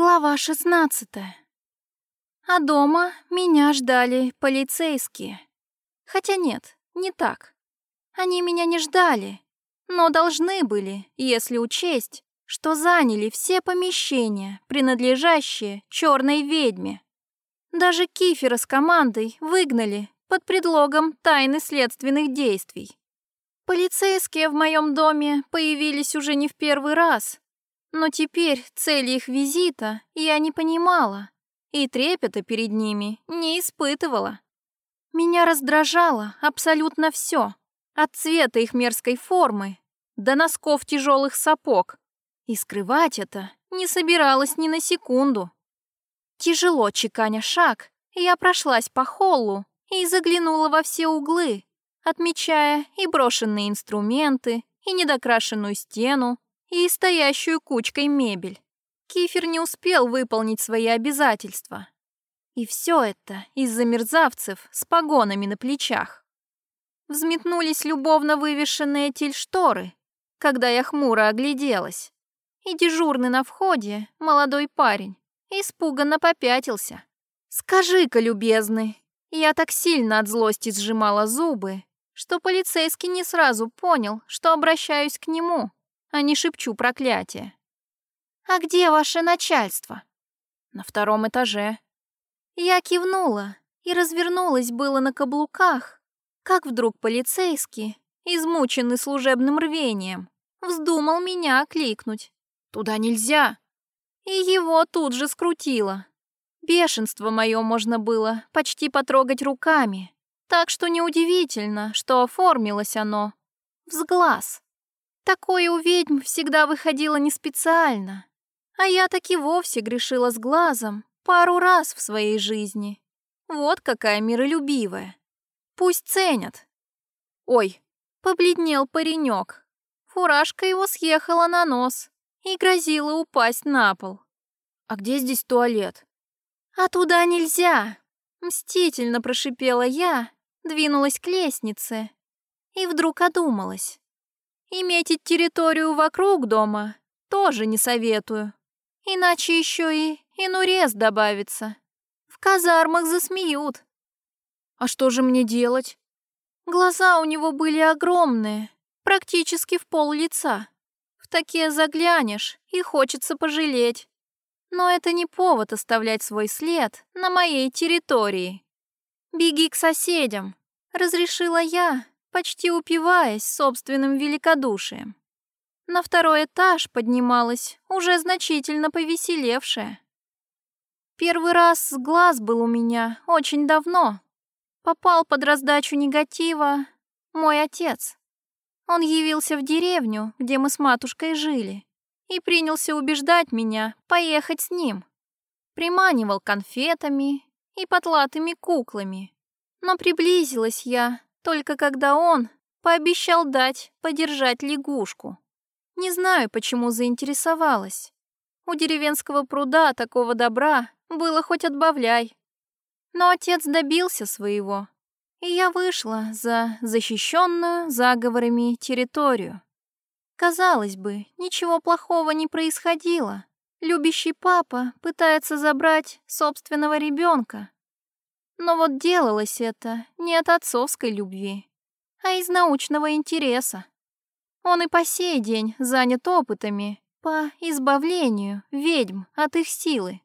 Глава 16. А дома меня ждали полицейские. Хотя нет, не так. Они меня не ждали, но должны были, если учесть, что заняли все помещения, принадлежащие черной ведьме. Даже Кифера с командой выгнали под предлогом тайны следственных действий. Полицейские в моем доме появились уже не в первый раз, но теперь цели их визита я не понимала и трепета перед ними не испытывала. Меня раздражало абсолютно все, от цвета их мерзкой формы до носков тяжелых сапог, и скрывать это не собиралась ни на секунду. Тяжело чеканя шаг, я прошлась по холлу и заглянула во все углы, отмечая и брошенные инструменты, и недокрашенную стену, и стоящую кучкой мебель. Кифер не успел выполнить свои обязательства. И все это из-за мерзавцев с погонами на плечах. Взметнулись любовно вывешенные тельшторы, когда я хмуро огляделась. И дежурный на входе, молодой парень, испуганно попятился. «Скажи-ка, любезный!» Я так сильно от злости сжимала зубы, что полицейский не сразу понял, что обращаюсь к нему а не шепчу проклятие. «А где ваше начальство?» «На втором этаже». Я кивнула и развернулась было на каблуках, как вдруг полицейский, измученный служебным рвением, вздумал меня окликнуть. «Туда нельзя!» И его тут же скрутило. Бешенство мое можно было почти потрогать руками, так что неудивительно, что оформилось оно взглаз. Такое у ведьм всегда выходило не специально. А я таки вовсе грешила с глазом пару раз в своей жизни. Вот какая миролюбивая. Пусть ценят. Ой, побледнел паренек. Фуражка его съехала на нос и грозила упасть на пол. А где здесь туалет? А туда нельзя. Мстительно прошипела я, двинулась к лестнице и вдруг одумалась. И метить территорию вокруг дома тоже не советую. Иначе еще и инурез добавится. В казармах засмеют. А что же мне делать? Глаза у него были огромные, практически в пол лица. В такие заглянешь и хочется пожалеть. Но это не повод оставлять свой след на моей территории. «Беги к соседям», — разрешила я, почти упиваясь собственным великодушием. На второй этаж поднималась уже значительно повеселевшая. Первый раз глаз был у меня очень давно. Попал под раздачу негатива мой отец. Он явился в деревню, где мы с матушкой жили, и принялся убеждать меня поехать с ним. Приманивал конфетами и потлатыми куклами. Но приблизилась я только когда он пообещал дать подержать лягушку. Не знаю, почему заинтересовалась. У деревенского пруда такого добра было хоть отбавляй. Но отец добился своего, и я вышла за защищенную заговорами территорию. Казалось бы, ничего плохого не происходило. Любящий папа пытается забрать собственного ребенка, но вот делалось это не от отцовской любви, а из научного интереса. Он и по сей день занят опытами по избавлению ведьм от их силы.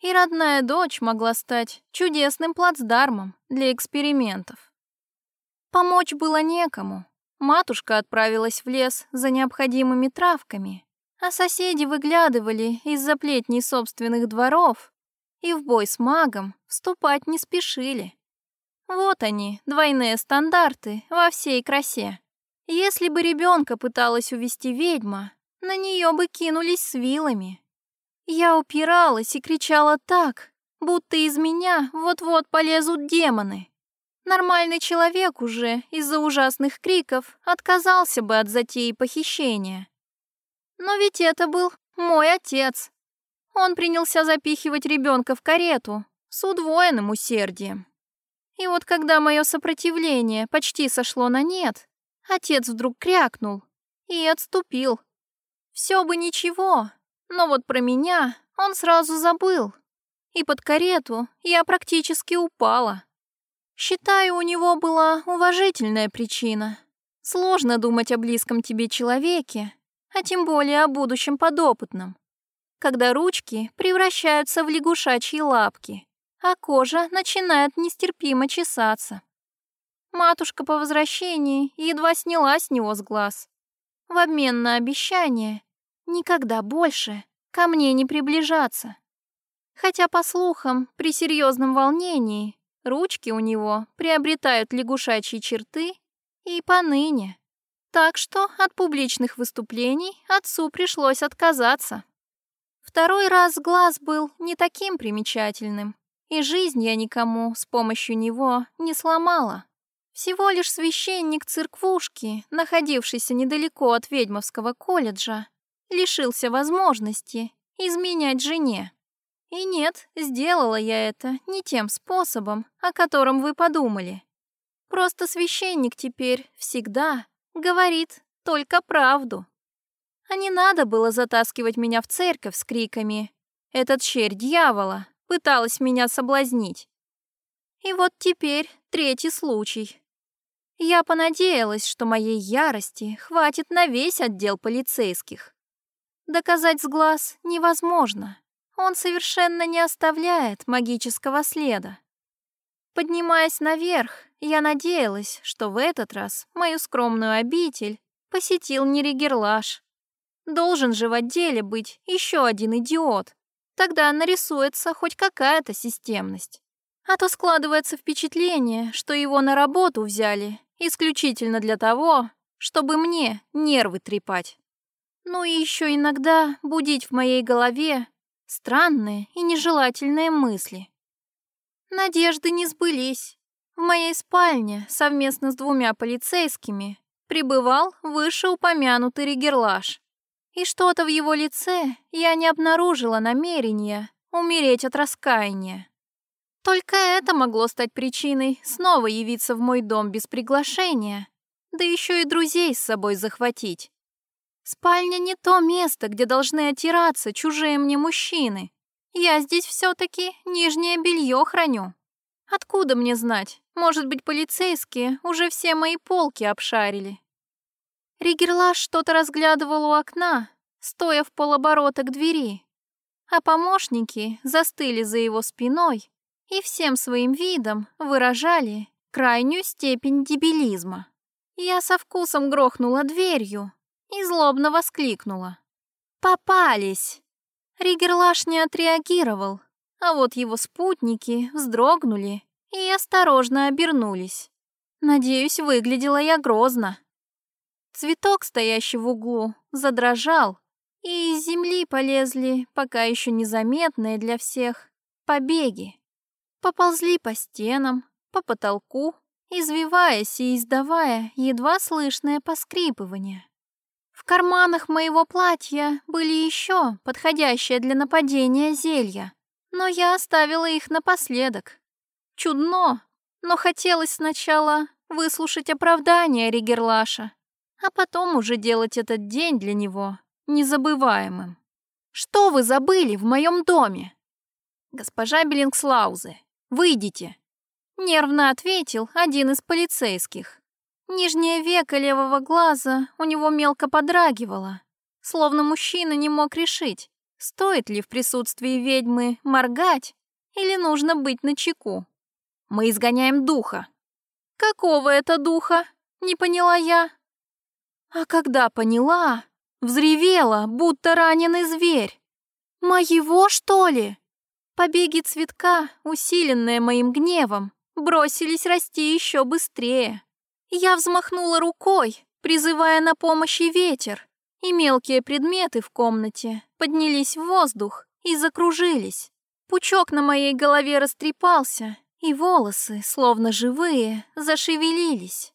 И родная дочь могла стать чудесным плацдармом для экспериментов. Помочь было некому. Матушка отправилась в лес за необходимыми травками, а соседи выглядывали из-за плетней собственных дворов и в бой с магом вступать не спешили. Вот они, двойные стандарты во всей красе. Если бы ребенка пыталась увести ведьма, на нее бы кинулись с вилами. Я упиралась и кричала так, будто из меня вот-вот полезут демоны. Нормальный человек уже из-за ужасных криков отказался бы от затеи похищения. Но ведь это был мой отец, он принялся запихивать ребенка в карету с удвоенным усердием. И вот когда мое сопротивление почти сошло на нет, отец вдруг крякнул и отступил. Все бы ничего, но вот про меня он сразу забыл. И под карету я практически упала. Считаю, у него была уважительная причина. Сложно думать о близком тебе человеке, а тем более о будущем подопытном, когда ручки превращаются в лягушачьи лапки, а кожа начинает нестерпимо чесаться. Матушка по возвращении едва сняла с него с глаз. В обмен на обещание никогда больше ко мне не приближаться. Хотя, по слухам, при серьезном волнении ручки у него приобретают лягушачьи черты и поныне. Так что от публичных выступлений отцу пришлось отказаться. Второй раз глаз был не таким примечательным, и жизнь я никому с помощью него не сломала. Всего лишь священник церквушки, находившийся недалеко от ведьмовского колледжа, лишился возможности изменять жене. И нет, сделала я это не тем способом, о котором вы подумали. Просто священник теперь всегда говорит только правду. А не надо было затаскивать меня в церковь с криками «Этот черь дьявола!» пыталась меня соблазнить. И вот теперь третий случай. Я понадеялась, что моей ярости хватит на весь отдел полицейских. Доказать с глаз невозможно. Он совершенно не оставляет магического следа. Поднимаясь наверх, я надеялась, что в этот раз мою скромную обитель посетил не Ригерлаш. Должен же в отделе быть еще один идиот. Тогда нарисуется хоть какая-то системность. А то складывается впечатление, что его на работу взяли исключительно для того, чтобы мне нервы трепать. Ну и еще иногда будить в моей голове странные и нежелательные мысли. Надежды не сбылись. В моей спальне совместно с двумя полицейскими пребывал вышеупомянутый Ригерлаш. И что-то в его лице я не обнаружила намерения умереть от раскаяния. Только это могло стать причиной снова явиться в мой дом без приглашения, да еще и друзей с собой захватить. Спальня не то место, где должны отираться чужие мне мужчины. Я здесь все-таки нижнее белье храню. Откуда мне знать? Может быть, полицейские уже все мои полки обшарили. Ригерлаш что-то разглядывал у окна, стоя в полоборота к двери, а помощники застыли за его спиной и всем своим видом выражали крайнюю степень дебилизма. Я со вкусом грохнула дверью и злобно воскликнула. «Попались!» Ригерлаш не отреагировал, а вот его спутники вздрогнули и осторожно обернулись. Надеюсь, выглядела я грозно. Цветок, стоящий в углу, задрожал, и из земли полезли, пока еще незаметные для всех, побеги. Поползли по стенам, по потолку, извиваясь и издавая едва слышное поскрипывание. В карманах моего платья были еще подходящие для нападения зелья, но я оставила их напоследок. Чудно, но хотелось сначала выслушать оправдание Ригерлаша, а потом уже делать этот день для него незабываемым. «Что вы забыли в моем доме?» «Госпожа Беллингслаузе, выйдите!» Нервно ответил один из полицейских. Нижнее веко левого глаза у него мелко подрагивало, словно мужчина не мог решить, стоит ли в присутствии ведьмы моргать или нужно быть начеку. Мы изгоняем духа. Какого это духа? Не поняла я. А когда поняла, взревела, будто раненый зверь. Моего, что ли? Побеги цветка, усиленные моим гневом, бросились расти еще быстрее. Я взмахнула рукой, призывая на помощь и ветер, и мелкие предметы в комнате поднялись в воздух и закружились. Пучок на моей голове растрепался, и волосы, словно живые, зашевелились.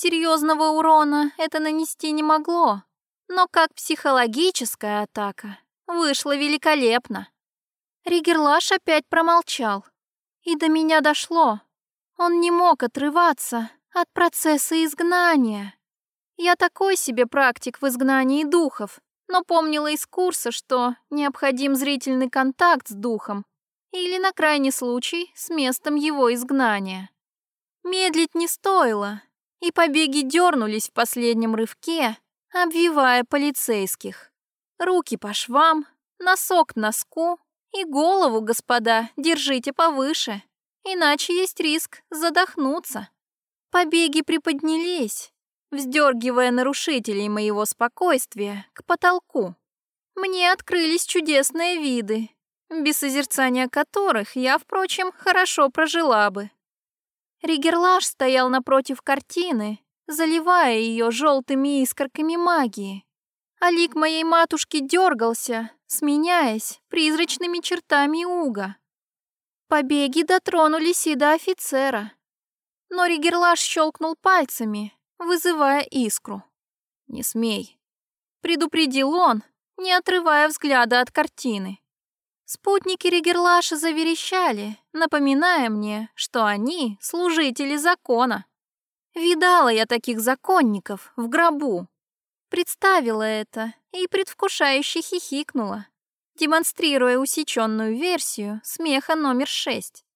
Серьезного урона это нанести не могло, но как психологическая атака вышла великолепно. Ригерлаш опять промолчал, и до меня дошло. Он не мог отрываться от процесса изгнания. Я такой себе практик в изгнании духов, но помнила из курса, что необходим зрительный контакт с духом или, на крайний случай, с местом его изгнания. Медлить не стоило, и побеги дернулись в последнем рывке, обвивая полицейских. Руки по швам, носок к носку и голову, господа, держите повыше, иначе есть риск задохнуться. Побеги приподнялись, вздергивая нарушителей моего спокойствия к потолку. Мне открылись чудесные виды, без созерцания которых я, впрочем, хорошо прожила бы. Ригерлаш стоял напротив картины, заливая ее желтыми искорками магии. А лик моей матушки дергался, сменяясь призрачными чертами уга. Побеги дотронулись и до офицера. Но Ригерлаш щелкнул пальцами, вызывая искру. «Не смей», — предупредил он, не отрывая взгляда от картины. Спутники Ригерлаша заверещали, напоминая мне, что они — служители закона. Видала я таких законников в гробу. Представила это и предвкушающе хихикнула, демонстрируя усеченную версию смеха номер шесть.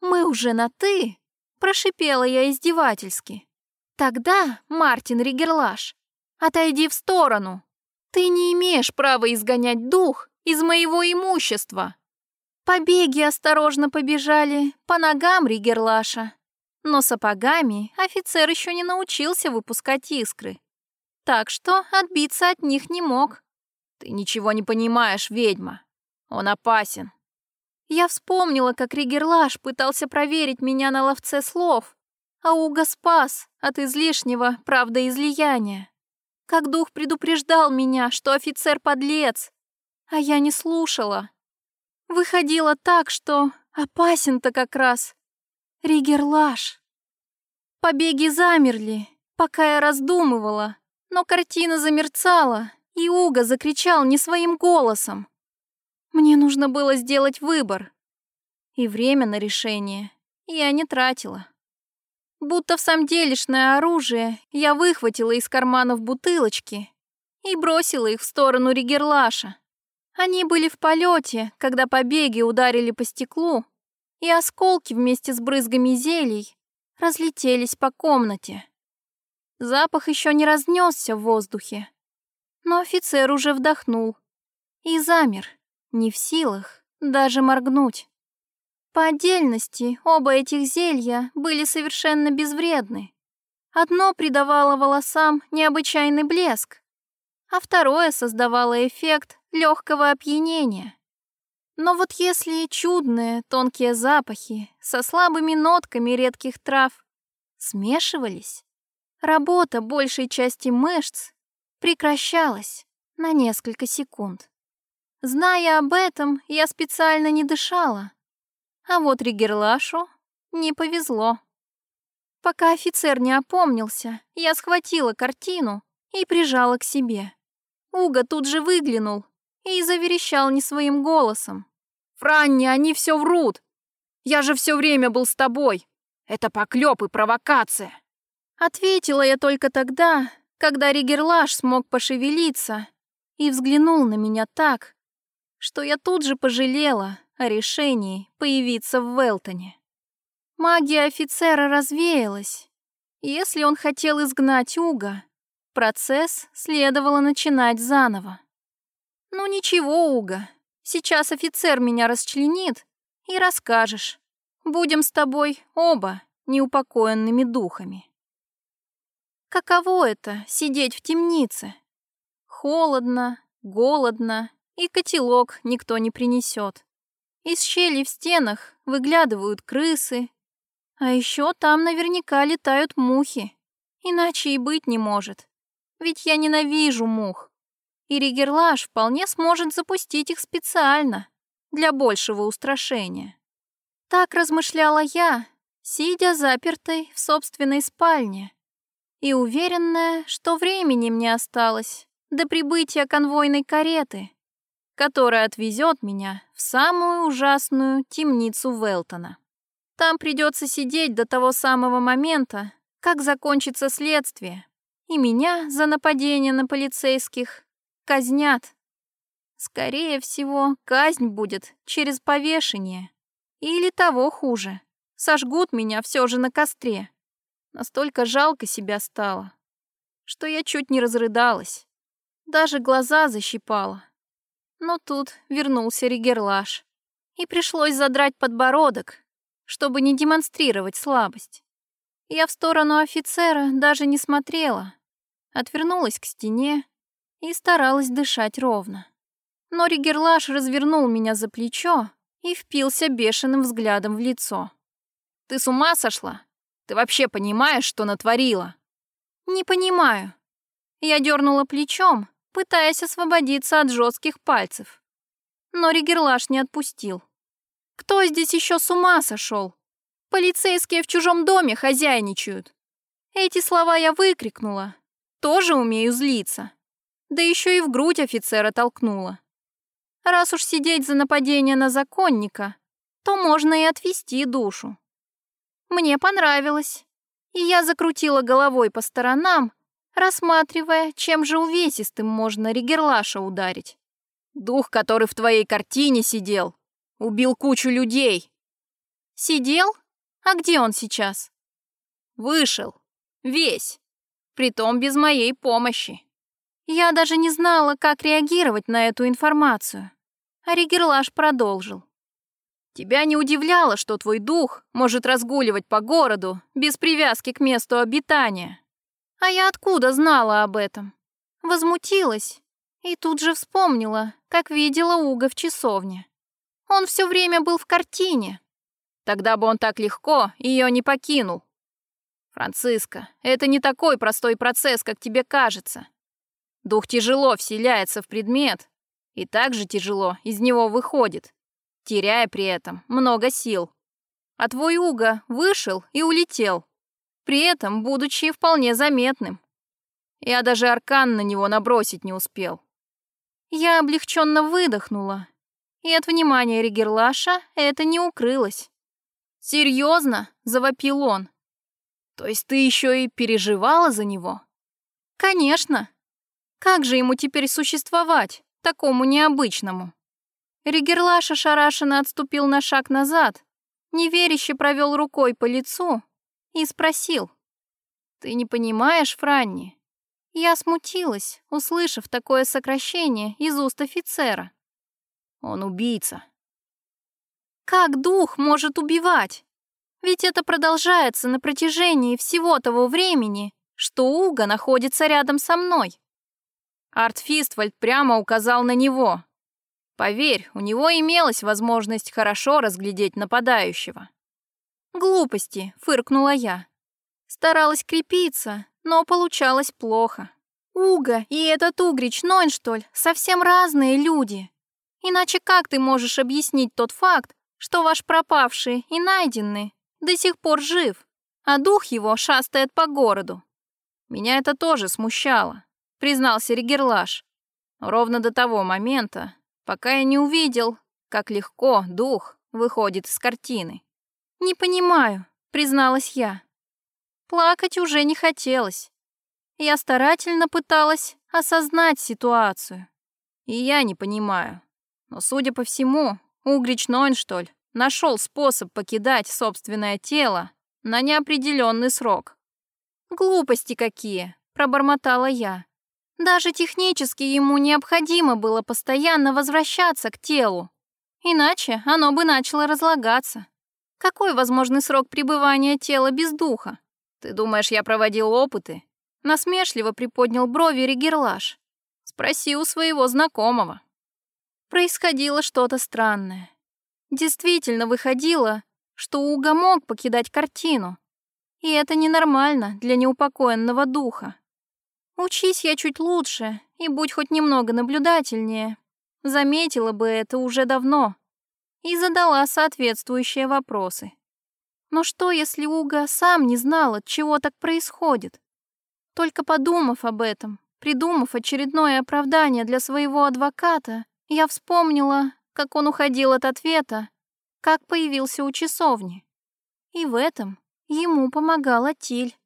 «Мы уже на «ты», — прошипела я издевательски. «Тогда, Мартин Ригерлаш, отойди в сторону. Ты не имеешь права изгонять дух из моего имущества. Побеги осторожно побежали по ногам Ригерлаша, но сапогами офицер еще не научился выпускать искры, так что отбиться от них не мог. «Ты ничего не понимаешь, ведьма. Он опасен». Я вспомнила, как Ригерлаш пытался проверить меня на ловце слов, а Уга спас от излишнего правдоизлияния. Как дух предупреждал меня, что офицер подлец, а я не слушала. Выходило так, что опасен-то как раз Ригерлаш. Побеги замерли, пока я раздумывала, но картина замерцала, и Уга закричал не своим голосом. Мне нужно было сделать выбор, и время на решение я не тратила. Будто в самделишное оружие я выхватила из карманов бутылочки и бросила их в сторону Ригерлаша. Они были в полете, когда побеги ударили по стеклу, и осколки вместе с брызгами зелий разлетелись по комнате. Запах еще не разнесся в воздухе, но офицер уже вдохнул и замер, не в силах даже моргнуть. По отдельности оба этих зелья были совершенно безвредны. Одно придавало волосам необычайный блеск, а второе создавало эффект легкого опьянения. Но вот если чудные тонкие запахи со слабыми нотками редких трав смешивались, работа большей части мышц прекращалась на несколько секунд. Зная об этом, я специально не дышала, а вот Ригерлашу не повезло. Пока офицер не опомнился, я схватила картину и прижала к себе. Уга тут же выглянул и заверещал не своим голосом. «Франни, они все врут! Я же все время был с тобой! Это поклеп и провокация!» Ответила я только тогда, когда Ригерлаш смог пошевелиться и взглянул на меня так, что я тут же пожалела о решении появиться в Велтоне. Магия офицера развеялась. Если он хотел изгнать Уга, процесс следовало начинать заново. «Ну ничего, Уга, сейчас офицер меня расчленит и расскажешь. Будем с тобой оба неупокоенными духами». Каково это — сидеть в темнице? Холодно, голодно, и котелок никто не принесет. Из щелей в стенах выглядывают крысы, а еще там наверняка летают мухи. Иначе и быть не может. Ведь я ненавижу мух и Ригерлаш вполне сможет запустить их специально, для большего устрашения. Так размышляла я, сидя запертой в собственной спальне, и уверенная, что времени мне осталось до прибытия конвойной кареты, которая отвезет меня в самую ужасную темницу Велтона. Там придется сидеть до того самого момента, как закончится следствие, и меня за нападение на полицейских казнят. Скорее всего, казнь будет через повешение. Или того хуже. Сожгут меня все же на костре. Настолько жалко себя стало, что я чуть не разрыдалась. Даже глаза защипала. Но тут вернулся Ригерлаш. И пришлось задрать подбородок, чтобы не демонстрировать слабость. Я в сторону офицера даже не смотрела. Отвернулась к стене и старалась дышать ровно. Но Ригерлаш развернул меня за плечо и впился бешеным взглядом в лицо. «Ты с ума сошла? Ты вообще понимаешь, что натворила?» «Не понимаю». Я дернула плечом, пытаясь освободиться от жестких пальцев. Но Ригерлаш не отпустил. «Кто здесь еще с ума сошел? Полицейские в чужом доме хозяйничают». Эти слова я выкрикнула. Тоже умею злиться. Да еще и в грудь офицера толкнула. Раз уж сидеть за нападение на законника, то можно и отвести душу. Мне понравилось, и я закрутила головой по сторонам, рассматривая, чем же увесистым можно Ригерлаша ударить. Дух, который в твоей картине сидел, убил кучу людей. Сидел? А где он сейчас? Вышел. Весь. Притом без моей помощи. Я даже не знала, как реагировать на эту информацию. А Ригерлаш продолжил. Тебя не удивляло, что твой дух может разгуливать по городу без привязки к месту обитания? А я откуда знала об этом? Возмутилась и тут же вспомнила, как видела Уга в часовне. Он все время был в картине. Тогда бы он так легко ее не покинул. Франциска, это не такой простой процесс, как тебе кажется. Дух тяжело вселяется в предмет и также тяжело из него выходит, теряя при этом много сил. А твой Уга вышел и улетел при этом будучи вполне заметным. Я даже аркан на него набросить не успел. Я облегченно выдохнула, и от внимания Ригерлаша это не укрылось. «Серьезно?» — завопил он. «То есть ты еще и переживала за него?» «Конечно. Как же ему теперь существовать, такому необычному?» Ригерлаш ошарашенно отступил на шаг назад, неверяще провел рукой по лицу и спросил. «Ты не понимаешь, Франни?» Я смутилась, услышав такое сокращение из уст офицера. «Он убийца». «Как дух может убивать? Ведь это продолжается на протяжении всего того времени, что Уга находится рядом со мной». Арт Фиствальд прямо указал на него. Поверь, у него имелась возможность хорошо разглядеть нападающего. «Глупости», — фыркнула я. Старалась крепиться, но получалось плохо. Уга и этот Угрич Нойнштоль совсем разные люди. Иначе как ты можешь объяснить тот факт, что ваш пропавший и найденный до сих пор жив, а дух его шастает по городу? Меня это тоже смущало, признался Ригерлаш. Ровно до того момента, пока я не увидел, как легко дух выходит из картины. «Не понимаю», — призналась я. Плакать уже не хотелось. Я старательно пыталась осознать ситуацию. И я не понимаю. Но, судя по всему, Угрич Нойнштоль нашел способ покидать собственное тело на неопределенный срок. «Глупости какие!» — пробормотала я. Даже технически ему необходимо было постоянно возвращаться к телу, иначе оно бы начало разлагаться. Какой возможный срок пребывания тела без духа? Ты думаешь, я проводил опыты? Насмешливо приподнял брови Ригерлаш. Спроси у своего знакомого. Происходило что-то странное. Действительно выходило, что Уга мог покидать картину. И это ненормально для неупокоенного духа. Учись я чуть лучше и будь хоть немного наблюдательнее. Заметила бы это уже давно и задала соответствующие вопросы. Но что, если Уга сам не знал, от чего так происходит? Только подумав об этом, придумав очередное оправдание для своего адвоката, я вспомнила, как он уходил от ответа, как появился у часовни. И в этом ему помогала Тиль.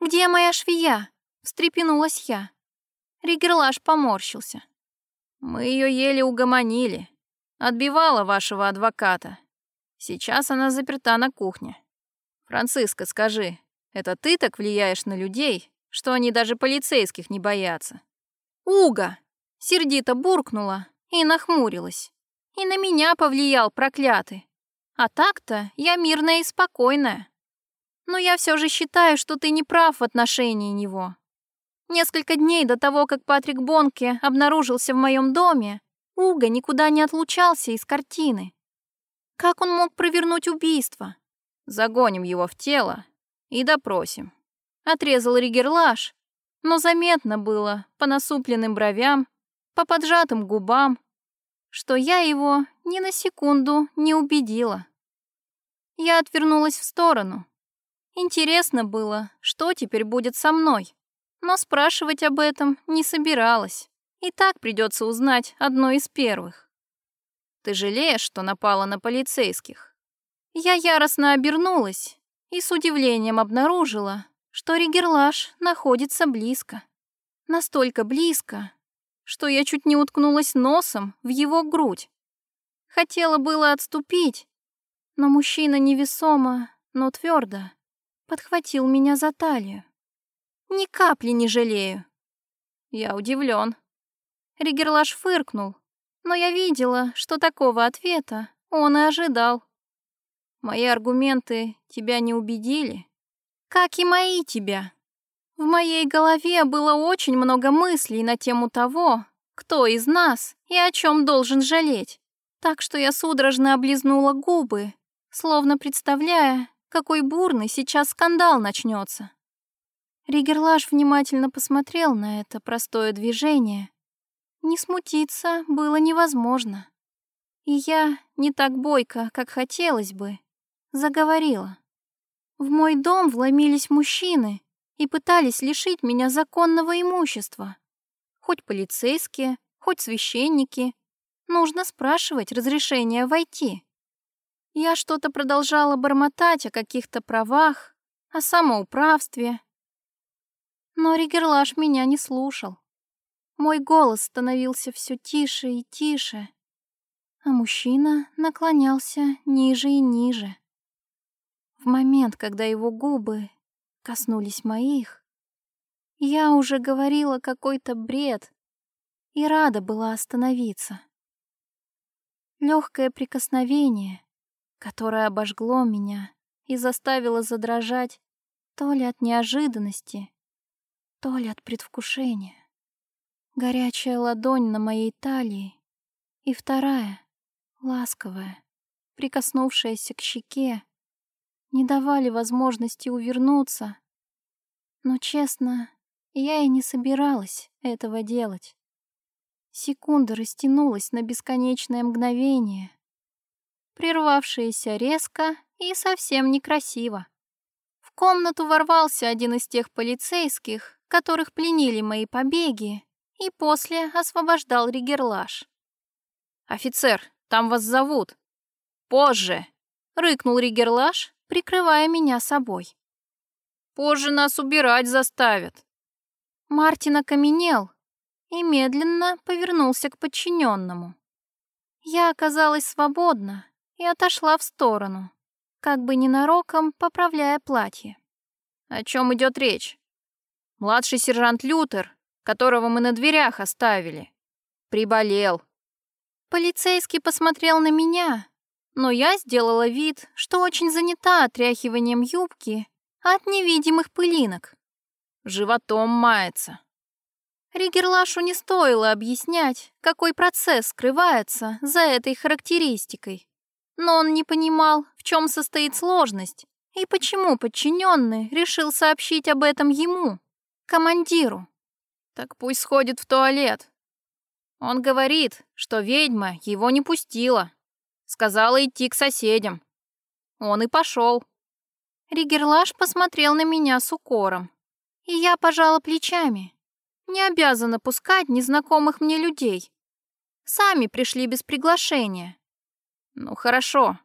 «Где моя швея?» — встрепенулась я. Ригерлаш поморщился. Мы ее еле угомонили. Отбивала вашего адвоката. Сейчас она заперта на кухне. Франциска, скажи, это ты так влияешь на людей, что они даже полицейских не боятся? Уга! Сердито буркнула и нахмурилась. И на меня повлиял проклятый. А так-то я мирная и спокойная. Но я все же считаю, что ты не прав в отношении него. Несколько дней до того, как Патрик Бонке обнаружился в моем доме, Уга никуда не отлучался из картины. Как он мог провернуть убийство? Загоним его в тело и допросим. Отрезал Ригерлаш, но заметно было по насупленным бровям, по поджатым губам, что я его ни на секунду не убедила. Я отвернулась в сторону. Интересно было, что теперь будет со мной, но спрашивать об этом не собиралась. И так придется узнать одно из первых. Ты жалеешь, что напала на полицейских? Я яростно обернулась и с удивлением обнаружила, что Ригерлаш находится близко. Настолько близко, что я чуть не уткнулась носом в его грудь. Хотела было отступить, но мужчина невесомо, но твердо подхватил меня за талию. Ни капли не жалею. Я удивлен. Ригерлаш фыркнул, но я видела, что такого ответа он и ожидал. Мои аргументы тебя не убедили? Как и мои тебя. В моей голове было очень много мыслей на тему того, кто из нас и о чем должен жалеть. Так что я судорожно облизнула губы, словно представляя, какой бурный сейчас скандал начнется. Ригерлаш внимательно посмотрел на это простое движение. Не смутиться было невозможно. И я, не так бойко, как хотелось бы, заговорила. В мой дом вломились мужчины и пытались лишить меня законного имущества. Хоть полицейские, хоть священники. Нужно спрашивать разрешения войти. Я что-то продолжала бормотать о каких-то правах, о самоуправстве. Но Ригерлаш меня не слушал. Мой голос становился все тише и тише, а мужчина наклонялся ниже и ниже. В момент, когда его губы коснулись моих, я уже говорила какой-то бред и рада была остановиться. Легкое прикосновение, которое обожгло меня и заставило задрожать то ли от неожиданности, то ли от предвкушения. Горячая ладонь на моей талии и вторая, ласковая, прикоснувшаяся к щеке, не давали возможности увернуться. Но, честно, я и не собиралась этого делать. Секунда растянулась на бесконечное мгновение, прервавшееся резко и совсем некрасиво. В комнату ворвался один из тех полицейских, которых пленили мои побеги, и после освобождал Ригерлаш. «Офицер, там вас зовут!» «Позже!» — рыкнул Ригерлаш, прикрывая меня собой. «Позже нас убирать заставят!» Мартин окаменел и медленно повернулся к подчиненному. Я оказалась свободна и отошла в сторону, как бы ненароком поправляя платье. О чем идет речь? Младший сержант Лютер, которого мы на дверях оставили, приболел. Полицейский посмотрел на меня, но я сделала вид, что очень занята отряхиванием юбки от невидимых пылинок. Животом мается. Ригерлашу не стоило объяснять, какой процесс скрывается за этой характеристикой. Но он не понимал, в чем состоит сложность и почему подчиненный решил сообщить об этом ему, командиру. Так пусть сходит в туалет. Он говорит, что ведьма его не пустила. Сказала идти к соседям. Он и пошел. Ригерлаш посмотрел на меня с укором. И я пожала плечами. Не обязана пускать незнакомых мне людей. Сами пришли без приглашения. Ну хорошо.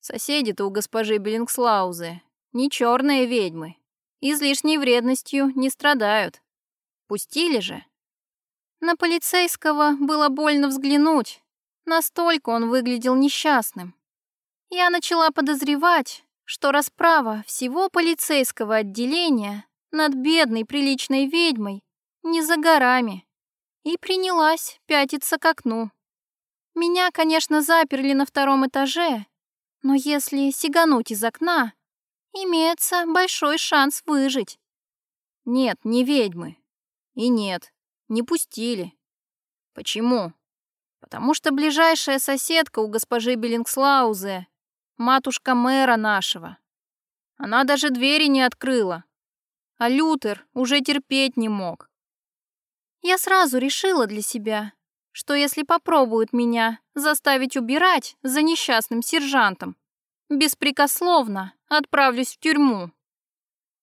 Соседи-то у госпожи Беллингслаузы не черные ведьмы. Излишней вредностью не страдают. Пустили же. На полицейского было больно взглянуть, настолько он выглядел несчастным. Я начала подозревать, что расправа всего полицейского отделения над бедной приличной ведьмой не за горами, и принялась пятиться к окну. Меня, конечно, заперли на втором этаже, но если сигануть из окна, имеется большой шанс выжить. Нет, не ведьмы. И нет, не пустили. Почему? Потому что ближайшая соседка у госпожи Беллингслаузе матушка мэра нашего. Она даже двери не открыла. А Лютер уже терпеть не мог. Я сразу решила для себя, что если попробуют меня заставить убирать за несчастным сержантом, беспрекословно отправлюсь в тюрьму.